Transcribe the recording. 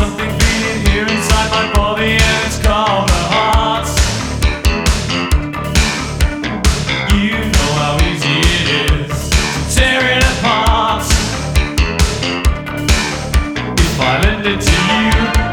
something beating here inside my body, and it's called a heart. You know how easy it is apart. If I lend it to you.